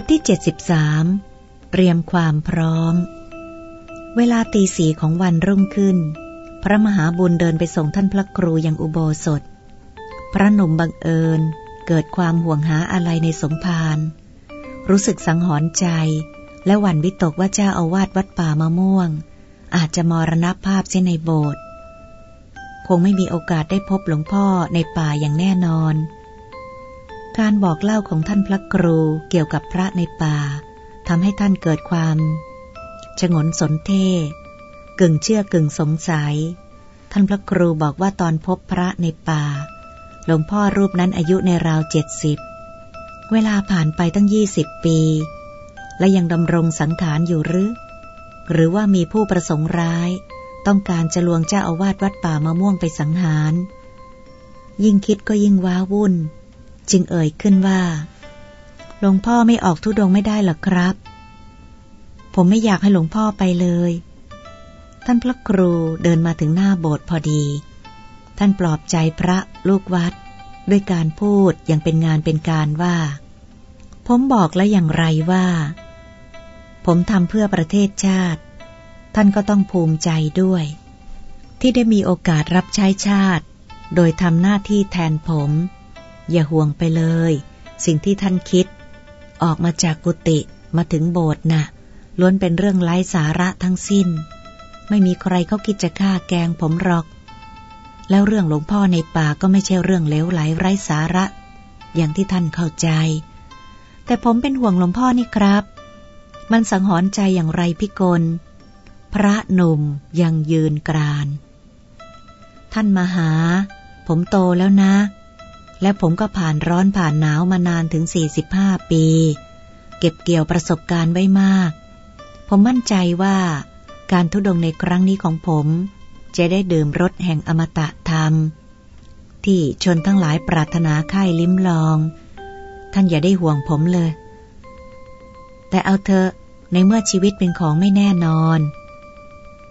บทที่ 73 เตรียมความพร้อม เวลาตีสี่ของวันรุ่งขึ้น พระมหาบุญเดินไปส่งท่านพระครูยังอุโบสถ พระหนุ่มบังเอิญเกิดความห่วงหาอะไรในสมภารรู้สึกสังหรณ์ใจ และหวั่นวิตกว่าเจ้าอาวาสวัดป่ามะม่วง อาจจะมรณภาพเช่นในโบสถ์คงไม่มีโอกาสได้พบหลวงพ่อในป่าอย่างแน่นอน การบอกเล่าของท่านพระครูเกี่ยวกับพระในป่าทำให้ท่านเกิดความฉงนสนเทกึ่งเชื่อกึ่งสงสัย ท่านพระครูบอกว่าตอนพบพระในป่า หลวงพ่อรูปนั้นอายุในราวเจ็ดสิบ เวลาผ่านไปตั้งยี่สิบปี และยังดำรงสังขารอยู่หรือ หรือว่ามีผู้ประสงค์ร้าย ต้องการจะลวงเจ้าอาวาสวัดป่ามะม่วงไปสังหาร ยิ่งคิดก็ยิ่งว้าวุ่น จึงเอ่ยขึ้นว่า หลวงพ่อไม่ออกทุดงไม่ได้หรอครับ ผมไม่อยากให้หลวงพ่อไปเลย ท่านพระครูเดินมาถึงหน้าโบสถ์พอดี ท่านปลอบใจพระลูกวัด ด้วยการพูดอย่างเป็นงานเป็นการว่า ผมบอกแล้วอย่างไรว่า ผมทำเพื่อประเทศชาติ ท่านก็ต้องภูมิใจด้วย ที่ได้มีโอกาสรับใช้ชาติ โดยทำหน้าที่แทนผม อย่าห่วงไปเลย สิ่งที่ท่านคิด ออกมาจากกุฏิมาถึงโบสถ์นะ่ะล้วนเป็นเรื่องไร้สาระทั้งสิ้น ไม่มีใครเขาคิดจะฆ่าแกงผมหรอก แล้วเรื่องหลวงพ่อในป่าก็ไม่ใช่เรื่องเลวไหลไร้สาระ อย่างที่ท่านเข้าใจ แต่ผมเป็นห่วงหลวงพ่อนี่ครับ มันสังหรณ์ใจอย่างไรพิกล พระหนุ่มยังยืนกราน ท่านมาหา ผมโตแล้วนะ และผมก็ผ่านร้อนผ่านหนาวมานานถึง 45 ปี เก็บเกี่ยวประสบการณ์ไว้มาก ผมมั่นใจว่าการทุดงในครั้งนี้ของผม จะได้ดื่มรสแห่งอมตะธรรม ที่ชนทั้งหลายปรารถนาค่ายลิ้มลอง ท่านอย่าได้ห่วงผมเลย แต่เอาเถอะในเมื่อชีวิตเป็นของไม่แน่นอน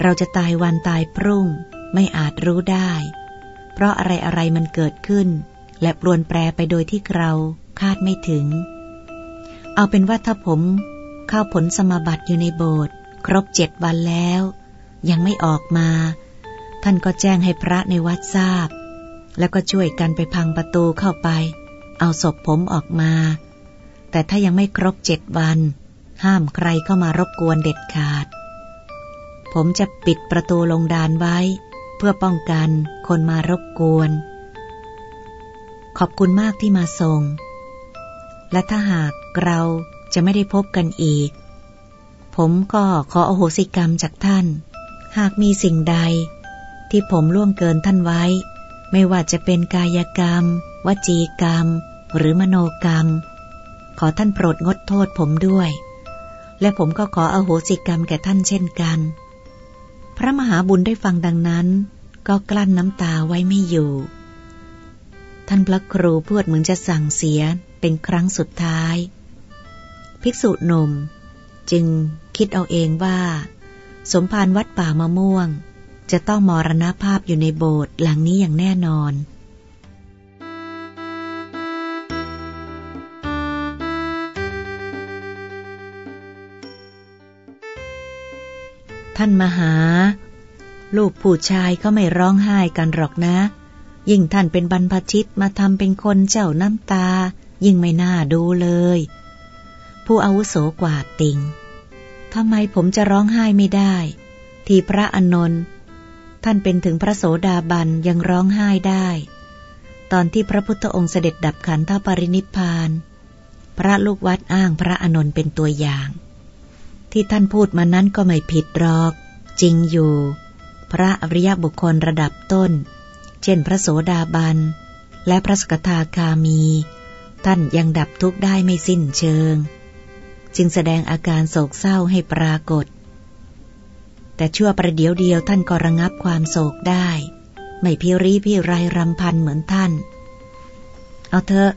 เราจะตายวันตายพรุ่งไม่อาจรู้ได้ เพราะอะไรอะไรมันเกิดขึ้น และปรวนแปรไปโดยที่เราคาดไม่ถึง เอาเป็นว่าถ้าผมเข้าผลสมบัติอยู่ในโบสถ์ครบเจ็ดวันแล้ว ยังไม่ออกมา ท่านก็แจ้งให้พระในวัดทราบ แล้วก็ช่วยกันไปพังประตูเข้าไป เอาศพผมออกมา แต่ถ้ายังไม่ครบเจ็ดวัน ห้ามใครเข้ามารบกวนเด็ดขาด ผมจะปิดประตูลงดานไว้ เพื่อป้องกันคนมารบกวน ขอบคุณมากที่มาส่ง และถ้าหากเราจะไม่ได้พบกันอีก ผมก็ขออโหสิกรรมจากท่าน หากมีสิ่งใด ที่ผมล่วงเกินท่านไว้ ไม่ว่าจะเป็นกายกรรม วจีกรรม หรือมโนกรรม ขอท่านโปรดงดโทษผมด้วย และผมก็ขออโหสิกรรมแก่ท่านเช่นกัน พระมหาบุญได้ฟังดังนั้น ก็กลั้นน้ำตาไว้ไม่อยู่ ท่านพระครูพูดเหมือนจะสั่งเสียเป็นครั้งสุดท้าย ภิกษุหนุ่ม จึงคิดเอาเองว่า สมภารวัดป่ามะม่วง จะต้องมรณภาพอยู่ในโบสถ์หลังนี้อย่างแน่นอนท่านมหา ลูกผู้ชายเขาไม่ร้องไห้กันหรอกนะ ยิ่งท่านเป็นบรรพชิตมาทำเป็นคนเจ้าน้ำตา ยิ่งไม่น่าดูเลย ผู้อาวุโสกว่าติงทำไมผมจะร้องไห้ไม่ได้ ที่พระอนนท์ท่านเป็นถึงพระโสดาบันยังร้องไห้ได้ ตอนที่พระพุทธองค์เสด็จดับขันธปรินิพาน พระลูกวัดอ้างพระอนนท์เป็นตัวอย่าง ที่ท่านพูดมานั้นก็ไม่ผิดหรอก จริงอยู่ พระอริยบุคคลระดับต้น เช่นพระโสดาบัน และพระสกทาคามี ท่านยังดับทุกข์ได้ไม่สิ้นเชิง จึงแสดงอาการโศกเศร้าให้ปรากฏ แต่ชั่วประเดียวเดียวท่านก็ระงับความโศกได้ ไม่พิรีพิไรรำพันเหมือนท่าน เอาเถอะ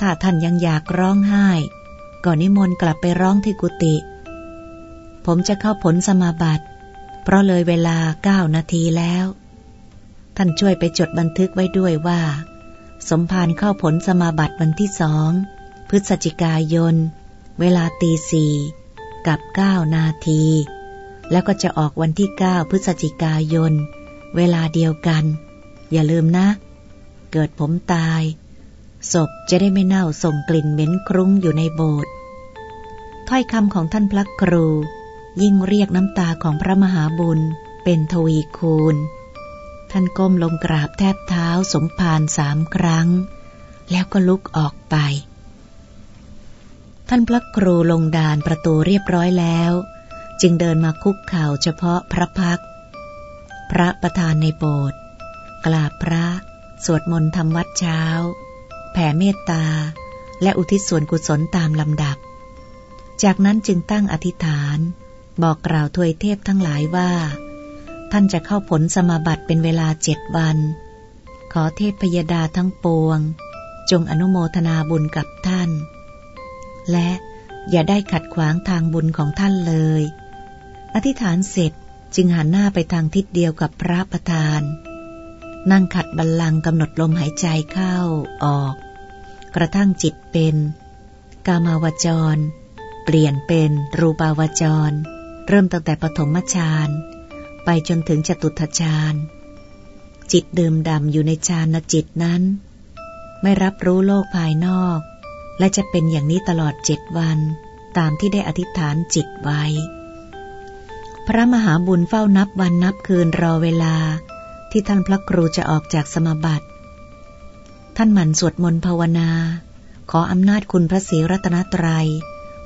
ถ้าท่านยังอยากร้องไห้ก่อนนิมนต์กลับไปร้องที่กุฏิผมจะเข้าผลสมาบัติ เพราะเลยเวลาเก้านาทีแล้ว ท่านช่วยไปจดบันทึกไว้ด้วยว่า สมภารเข้าผลสมาบัติวันที่สองพฤศจิกายน เวลาตีสี่กับเก้านาที แล้วก็จะออกวันที่เก้าพฤศจิกายน เวลาเดียวกัน อย่าลืมนะ เกิดผมตาย ศพจะได้ไม่เน่าส่งกลิ่นเหม็นครุ้งอยู่ในโบสถ์ถ้อยคำของท่านพระครู ยิ่งเรียกน้ำตาของพระมหาบุญเป็นทวีคูณ ท่านก้มลงกราบแทบเท้าสมภารสามครั้ง แล้วก็ลุกออกไป ท่านพระครูลงดานประตูเรียบร้อยแล้ว จึงเดินมาคุกเข่าเฉพาะพระพัก พระประธานในโบสถ์กราบพระ สวดมนต์ทำวัดเช้า แผ่เมตตา และอุทิศส่วนกุศลตามลำดับ จากนั้นจึงตั้งอธิษฐาน บอกกล่าวทวยเทพทั้งหลายว่า ท่านจะเข้าผลสมาบัติเป็นเวลาเจ็ดวัน ขอเทพพยดาทั้งปวง จงอนุโมทนาบุญกับท่าน และอย่าได้ขัดขวางทางบุญของท่านเลย อธิษฐานเสร็จจึงหันหน้าไปทางทิศเดียวกับพระประธาน นั่งขัดบัลลังก์กำหนดลมหายใจเข้าออก กระทั่งจิตเป็น กามาวจร เปลี่ยนเป็นรูปาวจร เริ่มตั้งแต่ปฐมฌาน ไปจนถึงจตุทฌานจิตดื่มดำอยู่ในฌานจิตนั้น ไม่รับรู้โลกภายนอก และจะเป็นอย่างนี้ตลอดเจ็ดวัน ตามที่ได้อธิษฐานจิตไว้ พระมหาบุญเฝ้านับวันนับคืนรอเวลาที่ท่านพระครูจะออกจากสมบัติ ท่านหมั่นสวดมนต์ภาวนา ขออำนาจคุณพระศรีรัตนตรัย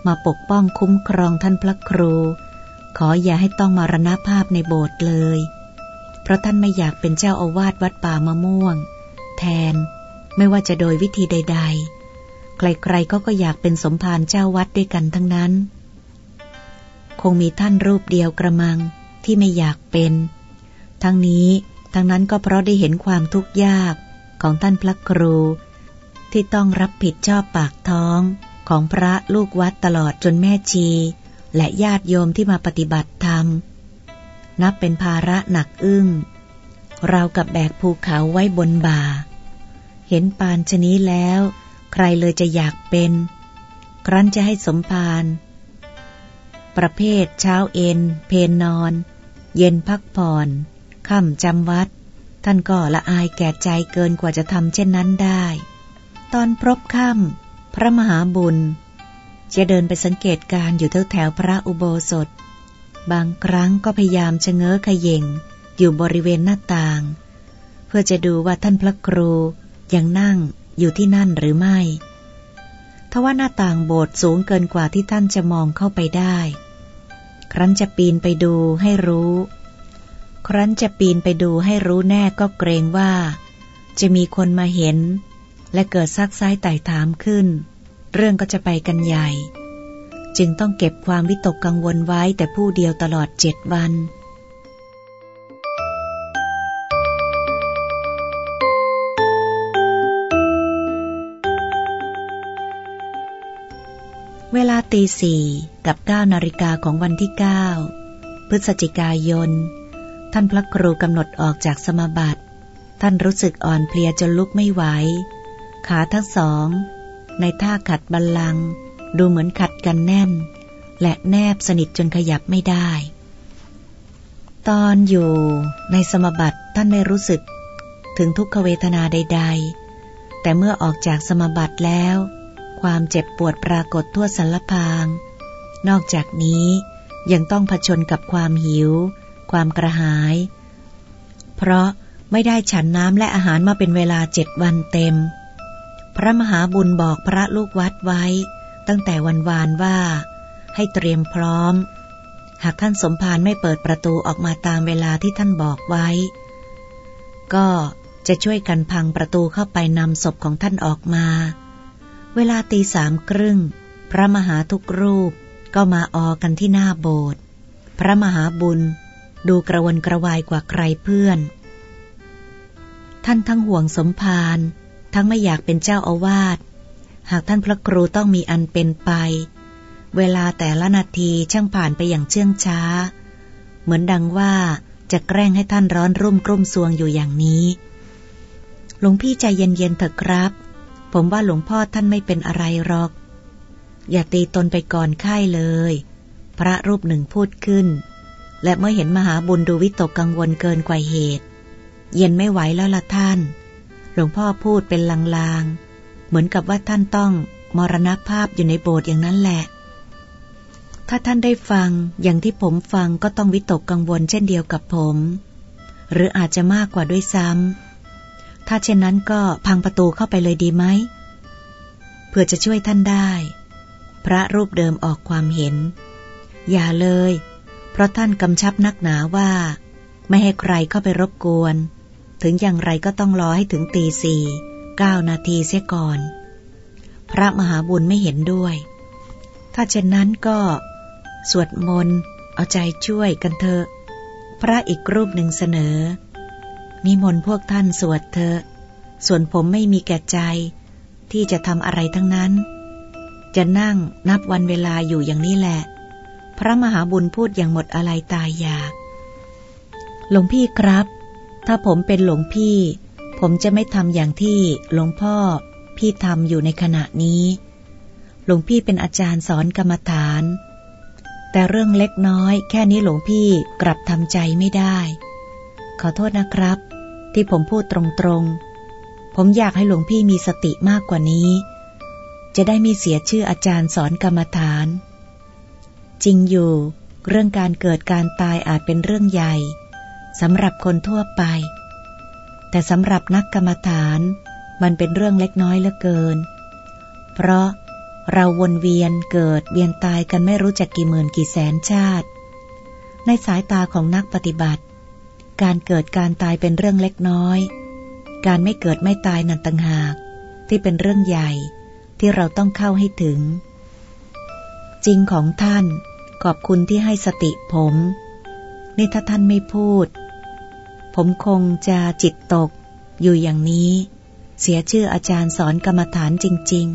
มาปกป้องคุ้มครองท่านพระครู ขออย่าให้ต้องมารณภาพในโบสถ์เลย เพราะท่านไม่อยากเป็นเจ้าอาวาสวัดป่ามะม่วง แทน ไม่ว่าจะโดยวิธีใด ๆ ใครๆก็ก็อยากเป็นสมภารเจ้าวัดด้วยกันทั้งนั้น คงมีท่านรูปเดียวกระมังที่ไม่อยากเป็น ทั้งนี้ทั้งนั้นก็เพราะได้เห็นความทุกข์ยากของท่านพระครู ที่ต้องรับผิดชอบปากท้องของพระลูกวัดตลอดจนแม่ชี และญาติโยมที่มาปฏิบัติธรรม นับเป็นภาระหนักอึ้ง เรากับแบกภูเขาไว้บนบ่า เห็นปานชนี้แล้ว ใครเลยจะอยากเป็น ครั้นจะให้สมภารประเภทเช้าเอ็น เพนนอน เย็นพักผ่อนค่ำจำวัด ท่านก็ละอายแก่ใจเกินกว่าจะทำเช่นนั้นได้ ตอนพรบค่ำพระมหาบุญ จะเดินไปสังเกตการอยู่แถวแถวพระอุโบสถ บางครั้งก็พยายามชะเง้อขย่งอยู่บริเวณหน้าต่าง เพื่อจะดูว่าท่านพระครูยังนั่งอยู่ที่นั่นหรือไม่ทว่าหน้าต่างโบสถ์สูงเกินกว่าที่ท่านจะมองเข้าไปได้ ครั้นจะปีนไปดูให้รู้ ครั้นจะปีนไปดูให้รู้แน่ก็เกรงว่า จะมีคนมาเห็น และเกิดซักซ้ายไต่ถามขึ้น เรื่องก็จะไปกันใหญ่ จึงต้องเก็บความวิตกกังวลไว้แต่ผู้เดียวตลอดเจ็ดวันเวลาตีสี่กับเก้านาฬิกาของวันที่เก้าพฤศจิกายน ท่านพระครูกำหนดออกจากสมาบัติ ท่านรู้สึกอ่อนเพลียจนลุกไม่ไหว ขาทั้งสอง ในท่าขัดบัลลังดูเหมือนขัดกันแน่น และแนบสนิทจนขยับไม่ได้ ตอนอยู่ในสมบัติท่านไม่รู้สึก ถึงทุกขเวทนาใด ๆ แต่เมื่อออกจากสมบัติแล้ว ความเจ็บปวดปรากฏทั่วสารพาง นอกจากนี้ยังต้องผชนกับความหิว ความกระหาย เพราะไม่ได้ฉันน้ำและอาหารมาเป็นเวลาเจ็ดวันเต็ม พระมหาบุญบอกพระลูกวัดไว้ ตั้งแต่วันวานว่า ให้เตรียมพร้อม หากท่านสมภารไม่เปิดประตูออกมาตามเวลาที่ท่านบอกไว้ ก็จะช่วยกันพังประตูเข้าไปนำศพของท่านออกมา เวลาตีสามครึ่ง พระมหาทุกรูปก็มาออกันที่หน้าโบสถ์พระมหาบุญดูกระวนกระวายกว่าใครเพื่อน ท่านทั้งห่วงสมภาร ทั้งไม่อยากเป็นเจ้าอาวาส หากท่านพระครูต้องมีอันเป็นไป เวลาแต่ละนาทีช่างผ่านไปอย่างเชื่องช้า เหมือนดังว่าจะแกล้งให้ท่านร้อนรุ่มกลุ่มซวงอยู่อย่างนี้หลวงพี่ใจเย็นๆเถอะครับ ผมว่าหลวงพ่อท่านไม่เป็นอะไรหรอก อย่าตีตนไปก่อนไข้เลย พระรูปหนึ่งพูดขึ้น และเมื่อเห็นมหาบุญดูวิตกกังวลเกินกว่าเหตุ เย็นไม่ไหวแล้วละท่าน หลวงพ่อพูดเป็นลางๆ เหมือนกับว่าท่านต้องมรณภาพอยู่ในโบสถ์อย่างนั้นแหละ ถ้าท่านได้ฟังอย่างที่ผมฟังก็ต้องวิตกกังวลเช่นเดียวกับผม หรืออาจจะมากกว่าด้วยซ้ำ ถ้าเช่นนั้นก็พังประตูเข้าไปเลยดีไหมเพื่อจะช่วยท่านได้ พระรูปเดิมออกความเห็น อย่าเลย เพราะท่านกำชับนักหนาว่า ไม่ให้ใครเข้าไปรบกวน ถึงอย่างไรก็ต้องรอให้ถึงตีสี่เก้านาทีเสียก่อน พระมหาบุญไม่เห็นด้วย ถ้าเช่นนั้นก็ สวดมนต์เอาใจช่วยกันเถอะ พระอีกรูปหนึ่งเสนอนิมนต์พวกท่านสวดเถอะส่วนผมไม่มีแก่ใจ ที่จะทำอะไรทั้งนั้น จะนั่งนับวันเวลาอยู่อย่างนี้แหละ พระมหาบุญพูดอย่างหมดอะไรตายอยาก หลวงพี่ครับ ถ้าผมเป็นหลวงพี่ ผมจะไม่ทำอย่างที่หลวงพ่อพี่ทำอยู่ในขณะนี้ หลวงพี่เป็นอาจารย์สอนกรรมฐาน แต่เรื่องเล็กน้อย แค่นี้หลวงพี่กลับทำใจไม่ได้ ขอโทษนะครับ ที่ผมพูดตรงๆ ผมอยากให้หลวงพี่มีสติมากกว่านี้ จะได้มีเสียชื่ออาจารย์สอนกรรมฐาน จริงอยู่ เรื่องการเกิดการตายอาจเป็นเรื่องใหญ่ สำหรับคนทั่วไป แต่สำหรับนักกรรมฐาน มันเป็นเรื่องเล็กน้อยเหลือเกิน เพราะเราวนเวียนเกิดเวียนตายกันไม่รู้จักกี่หมื่นกี่แสนชาติ ในสายตาของนักปฏิบัติ การเกิดการตายเป็นเรื่องเล็กน้อย การไม่เกิดไม่ตายนันตังหาก ที่เป็นเรื่องใหญ่ที่เราต้องเข้าให้ถึง จริงของท่านขอบคุณที่ให้สติผม นี่ถ้าท่านไม่พูด ผมคงจะจิตตก อยู่อย่างนี้ เสียชื่ออาจารย์สอนกรรมฐานจริง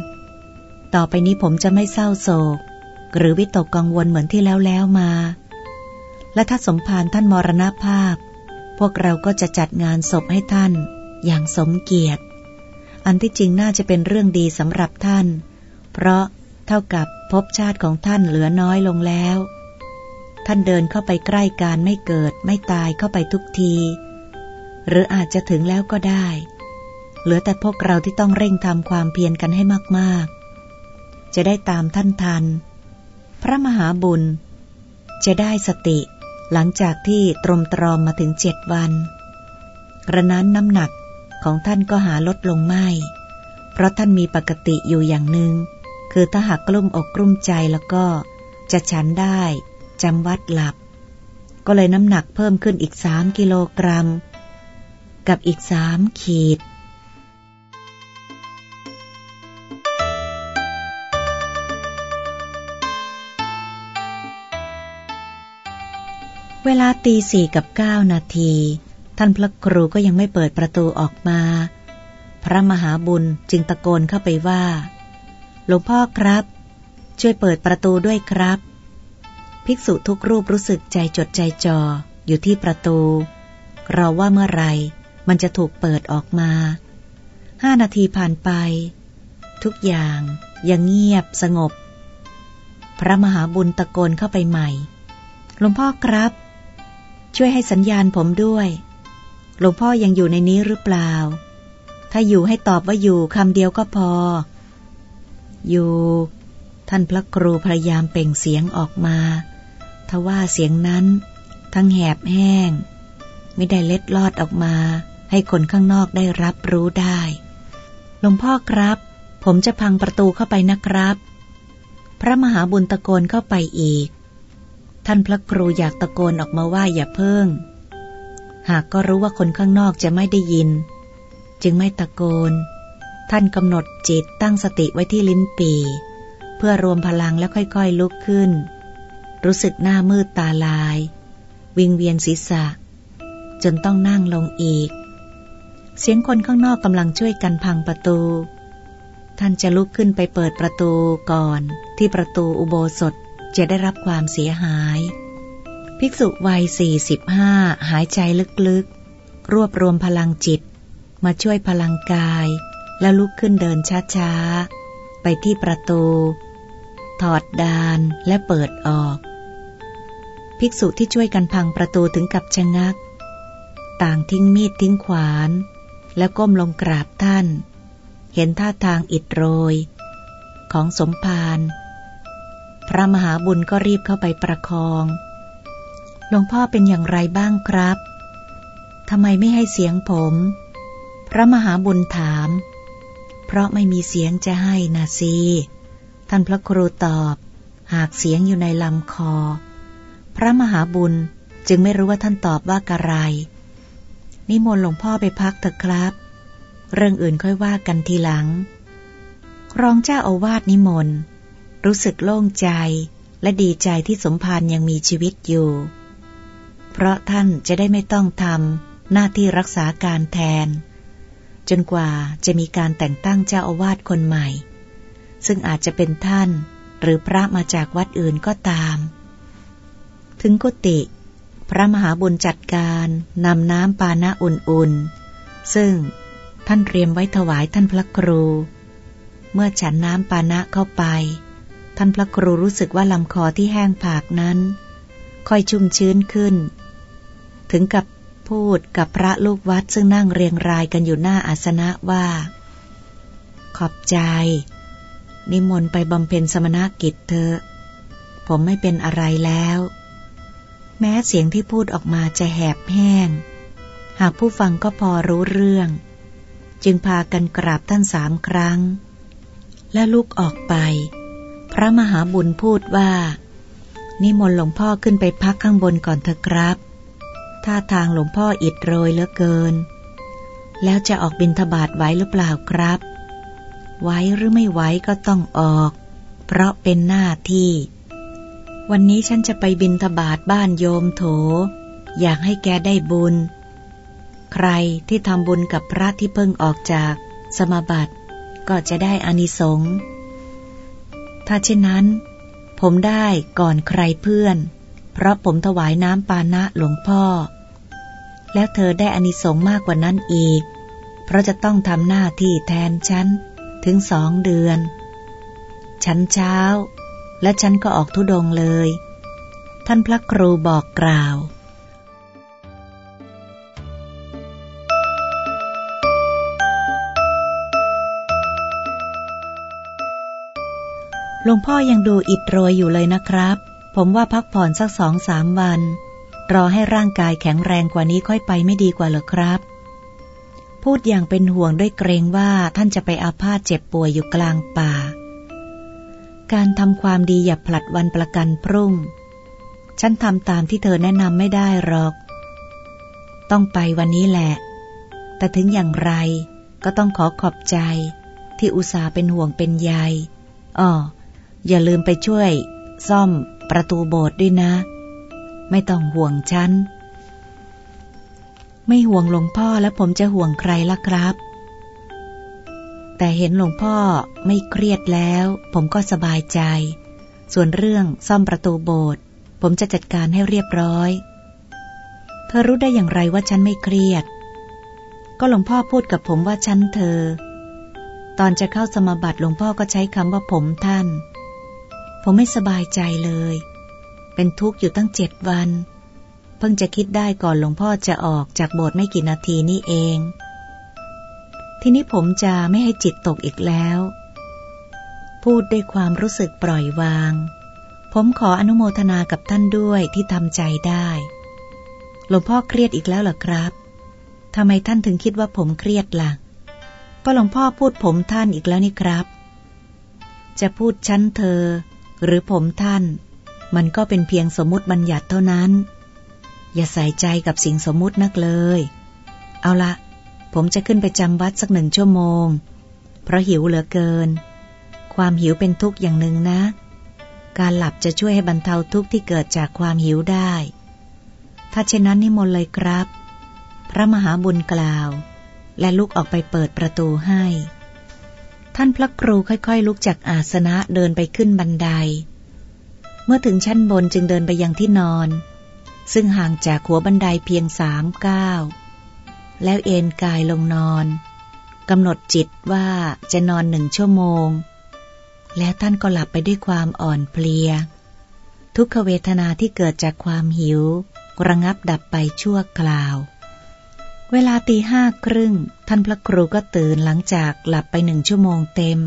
ๆ ต่อไปนี้ผมจะไม่เศร้าโศก หรือวิตกกังวลเหมือนที่แล้วแล้วมา และถ้าสมภารท่านมรณภาพ พวกเราก็จะจัดงานศพให้ท่านอย่างสมเกียรติ อันที่จริงน่าจะเป็นเรื่องดีสำหรับท่าน เพราะเท่ากับภพชาติของท่านเหลือน้อยลงแล้ว ท่านเดินเข้าไปใกล้การไม่เกิดไม่ตายเข้าไปทุกที หรืออาจจะถึงแล้วก็ได้ เหลือแต่พวกเราที่ต้องเร่งทำความเพียรกันให้มากๆ จะได้ตามท่านทัน พระมหาบุญ จะได้สติหลังจากที่ตรมตรอมมาถึงเจ็ดวันกระนั้นน้ำหนักของท่านก็หาลดลงไม่ เพราะท่านมีปกติอยู่อย่างหนึง่ง คือถ้าหากกลุ้มอกกลุ้มใจแล้วก็จะฉันได้จำวัดหลับ ก็เลยน้ำหนักเพิ่มขึ้นอีกสามกิโลกรัม กับอีกสามขีด เวลาตีสี่กับเก้านาที ท่านพระครูก็ยังไม่เปิดประตูออกมา พระมหาบุญจึงตะโกนเข้าไปว่า หลวงพ่อครับ ช่วยเปิดประตูด้วยครับ ภิกษุทุกรูปรู้สึกใจจดใจจ่ออยู่ที่ประตูรอว่าเมื่อไร มันจะถูกเปิดออกมา ห้านาทีผ่านไป ทุกอย่างยังเงียบสงบ พระมหาบุญตะโกนเข้าไปใหม่ หลวงพ่อครับ ช่วยให้สัญญาณผมด้วย หลวงพ่อยังอยู่ในนี้หรือเปล่า ถ้าอยู่ให้ตอบว่าอยู่คำเดียวก็พอ อยู่ ท่านพระครูพยายามเป่งเสียงออกมาทว่าเสียงนั้น ทั้งแหบแห้ง ไม่ได้เล็ดลอดออกมา ให้คนข้างนอกได้รับรู้ได้ หลวงพ่อครับ ผมจะพังประตูเข้าไปนะครับ พระมหาบุญตะโกนเข้าไปอีก ท่านพระครูอยากตะโกนออกมาว่าอย่าเพิ่ง หากก็รู้ว่าคนข้างนอกจะไม่ได้ยิน จึงไม่ตะโกน ท่านกำหนดจิตตั้งสติไว้ที่ลิ้นปี เพื่อรวมพลังแล้วค่อยๆลุกขึ้น รู้สึกหน้ามืดตาลาย วิงเวียนศีรษะจนต้องนั่งลงอีก เสียงคนข้างนอกกำลังช่วยกันพังประตู ท่านจะลุกขึ้นไปเปิดประตูก่อน ที่ประตูอุโบสถจะได้รับความเสียหาย ภิกษุวัยสี่สิบห้าหายใจลึกๆ รวบรวมพลังจิต มาช่วยพลังกาย แล้วลุกขึ้นเดินช้าๆ ไปที่ประตู ถอดดานและเปิดออก ภิกษุที่ช่วยกันพังประตูถึงกับชะงัก ต่างทิ้งมีดทิ้งขวาน แล้วก้มลงกราบท่าน เห็นท่าทางอิดโรย ของสมภารพระมหาบุญก็รีบเข้าไปประคองหลวงพ่อเป็นอย่างไรบ้างครับทำไมไม่ให้เสียงผม พระมหาบุญถาม เพราะไม่มีเสียงจะให้นาซีท่านพระครูตอบ หากเสียงอยู่ในลำคอ พระมหาบุญจึงไม่รู้ว่าท่านตอบว่ากระไร นิมนต์หลวงพ่อไปพักเถอะครับ เรื่องอื่นค่อยว่ากันทีหลัง รองเจ้าอาวาสนิมนต์ รู้สึกโล่งใจและดีใจที่สมภารยังมีชีวิตอยู่ เพราะท่านจะได้ไม่ต้องทำหน้าที่รักษาการแทน จนกว่าจะมีการแต่งตั้งเจ้าอาวาสคนใหม่ ซึ่งอาจจะเป็นท่านหรือพระมาจากวัดอื่นก็ตาม ถึงกุฏิ พระมหาบุญจัดการนำน้ำปานะอุ่นๆ ซึ่งท่านเตรียมไว้ถวายท่านพระครู เมื่อฉันน้ำปานะเข้าไป ท่านพระครูรู้สึกว่าลำคอที่แห้งผากนั้น ค่อยชุ่มชื้นขึ้น ถึงกับพูดกับพระลูกวัดซึ่งนั่งเรียงรายกันอยู่หน้าอาสนะว่า ขอบใจ นิมนต์ไปบำเพ็ญสมณกิจเถอะ ผมไม่เป็นอะไรแล้ว แม้เสียงที่พูดออกมาจะแหบแห้ง หากผู้ฟังก็พอรู้เรื่อง จึงพากันกราบท่านสามครั้ง และลุกออกไป พระมหาบุญพูดว่า นิมนต์หลวงพ่อขึ้นไปพักข้างบนก่อนเถอะครับ ท่าทางหลวงพ่ออิดโรยเหลือเกิน แล้วจะออกบินทบาทไว้หรือเปล่าครับ ไว้หรือไม่ไว้ก็ต้องออก เพราะเป็นหน้าที่ วันนี้ฉันจะไปบินทบาทบ้านโยมโถ อยากให้แกได้บุญ ใครที่ทำบุญกับพระที่เพิ่งออกจากสมบัติก็จะได้อานิสงส์ถ้าเช่นนั้น ผมได้ก่อนใครเพื่อน เพราะผมถวายน้ำปานะหลวงพ่อ แล้วเธอได้อานิสงส์มากกว่านั้นอีก เพราะจะต้องทำหน้าที่แทนฉันถึงสองเดือน ฉันเช้า และฉันก็ออกทุดงเลย ท่านพระครูบอกกล่าวหลวงพ่อยังดูอิดโรยอยู่เลยนะครับ ผมว่าพักผ่อนสักสองสามวัน รอให้ร่างกายแข็งแรงกว่านี้ค่อยไปไม่ดีกว่าหรอครับ พูดอย่างเป็นห่วงด้วยเกรงว่าท่านจะไปอาพาธเจ็บป่วยอยู่กลางป่า การทำความดีอย่าผลัดวันประกันพรุ่ง ฉันทำตามที่เธอแนะนำไม่ได้หรอก ต้องไปวันนี้แหละ แต่ถึงอย่างไรก็ต้องขอขอบใจที่อุตส่าห์เป็นห่วงเป็นใยอ้ออย่าลืมไปช่วย ซ่อมประตูโบสถ์ด้วยนะ ไม่ต้องห่วงฉัน ไม่ห่วงหลวงพ่อแล้วผมจะห่วงใครล่ะครับ แต่เห็นหลวงพ่อไม่เครียดแล้ว ผมก็สบายใจ ส่วนเรื่องซ่อมประตูโบสถ์ผมจะจัดการให้เรียบร้อย เธอรู้ได้อย่างไรว่าฉันไม่เครียด ก็หลวงพ่อพูดกับผมว่าฉันเธอ ตอนจะเข้าสมาบัติหลวงพ่อก็ใช้คำว่าผมท่าน ผมไม่สบายใจเลย เป็นทุกข์อยู่ตั้งเจ็ดวัน เพิ่งจะคิดได้ก่อนหลวงพ่อจะออกจากโบสถ์ไม่กี่นาทีนี่เอง ทีนี้ผมจะไม่ให้จิตตกอีกแล้ว พูดด้วยความรู้สึกปล่อยวาง ผมขออนุโมทนากับท่านด้วยที่ทำใจได้ หลวงพ่อเครียดอีกแล้วเหรอครับทำไมท่านถึงคิดว่าผมเครียดละ่ะ ก็หลวงพ่อพูดผมท่านอีกแล้วนี่ครับ จะพูดชั้นเธอ หรือผมท่าน มันก็เป็นเพียงสมมติบัญญัติเท่านั้น อย่าใส่ใจกับสิ่งสมมตินักเลย เอาละ ผมจะขึ้นไปจำวัดสักหนึ่งชั่วโมง เพราะหิวเหลือเกิน ความหิวเป็นทุกข์อย่างหนึ่งนะ การหลับจะช่วยให้บรรเทาทุกข์ที่เกิดจากความหิวได้ ถ้าเช่นนั้นนิมนต์เลยครับ พระมหาบุญกล่าว และลุกออกไปเปิดประตูให้ ท่านพระครูค่อยๆ ลุกจากอาสนะเดินไปขึ้นบันได เมื่อถึงชั้นบนจึงเดินไปยังที่นอน ซึ่งห่างจากหัวบันไดเพียงสามก้าว แล้วเอนกายลงนอนกำหนดจิตว่าจะนอนหนึ่งชั่วโมง แล้วท่านก็หลับไปด้วยความอ่อนเพลีย ทุกขเวทนาที่เกิดจากความหิว ระงับดับไปชั่วคราว เวลาตีห้าครึ่ง ท่านพระครูก็ตื่นหลังจากหลับไปหนึ่งชั่วโมงเต็ม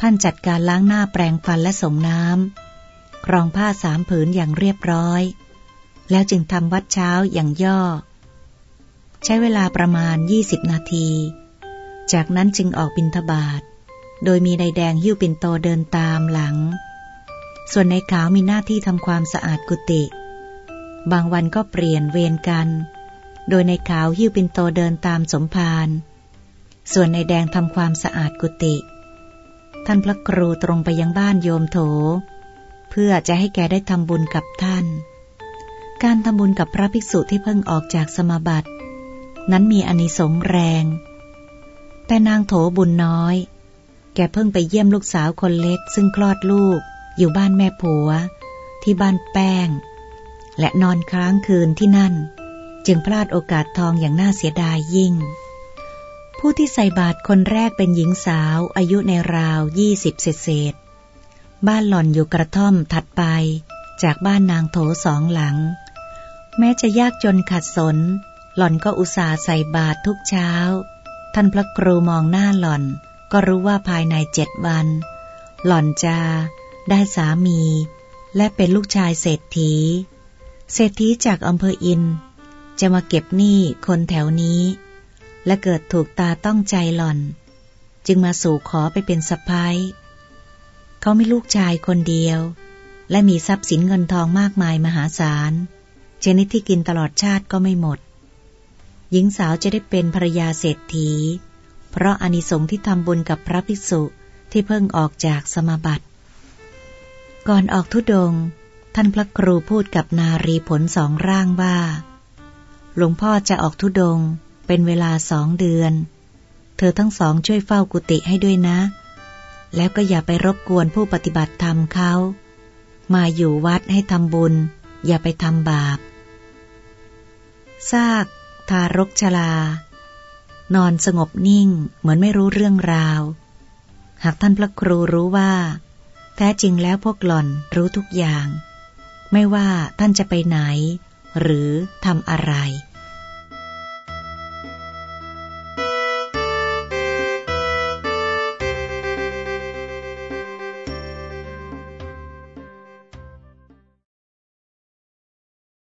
ท่านจัดการล้างหน้าแปรงฟันและส่งน้ำครองผ้าสามผืนอย่างเรียบร้อย แล้วจึงทำวัดเช้าอย่างย่อ ใช้เวลาประมาณ 20 นาที จากนั้นจึงออกบินทบาท โดยมีนายแดงหิ้วปิ่นโตเดินตามหลัง ส่วนนายขาวมีหน้าที่ทำความสะอาดกุฏิ บางวันก็เปลี่ยนเวรกัน โดยนายขาวหิ้วปิ่นโตเดินตามสมภารส่วนนายแดงทำความสะอาดกุฏิท่านพระครูตรงไปยังบ้านโยมโถ เพื่อจะให้แกได้ทำบุญกับท่าน การทำบุญกับพระภิกษุที่เพิ่งออกจากสมาบัติ นั้นมีอนิสงส์แรง แต่นางโถบุญน้อย แกเพิ่งไปเยี่ยมลูกสาวคนเล็ก ซึ่งคลอดลูก อยู่บ้านแม่ผัว ที่บ้านแป้ง และนอนค้างคืนที่นั่น จึงพลาดโอกาสทองอย่างน่าเสียดายยิ่ง ผู้ที่ใส่บาตรคนแรกเป็นหญิงสาวอายุในราวยี่สิบเศษบ้านหล่อนอยู่กระท่อมถัดไป จากบ้านนางโถสองหลัง แม้จะยากจนขัดสน หล่อนก็อุตส่าห์ใส่บาตรทุกเช้า ท่านพระครูมองหน้าหล่อน ก็รู้ว่าภายในเจ็ดวัน หล่อนจะได้สามี และเป็นลูกชายเศรษฐี เศรษฐีจากอำเภออิน จะมาเก็บหนี้คนแถวนี้ และเกิดถูกตาต้องใจหล่อน จึงมาสู่ขอไปเป็นสะพ้ายเขาไม่ลูกชายคนเดียว และมีทรัพย์สินเงินทองมากมายมหาศาลชนิดที่กินตลอดชาติก็ไม่หมด หญิงสาวจะได้เป็นภรรยาเศรษฐี เพราะอานิสงส์ที่ทำบุญกับพระภิกษุที่เพิ่งออกจากสมาบัติ ก่อนออกทุดง ท่านพระครูพูดกับนารีผลสองร่างว่า หลวงพ่อจะออกทุดงเป็นเวลาสองเดือน เธอทั้งสองช่วยเฝ้ากุฏิให้ด้วยนะ แล้วก็อย่าไปรบกวนผู้ปฏิบัติธรรมเขา มาอยู่วัดให้ทำบุญ อย่าไปทำบาปซาก ทารกชลา นอนสงบนิ่งเหมือนไม่รู้เรื่องราว หากท่านพระครูรู้ว่า แท้จริงแล้วพวกหล่อนรู้ทุกอย่าง ไม่ว่าท่านจะไปไหน หรือทำอะไร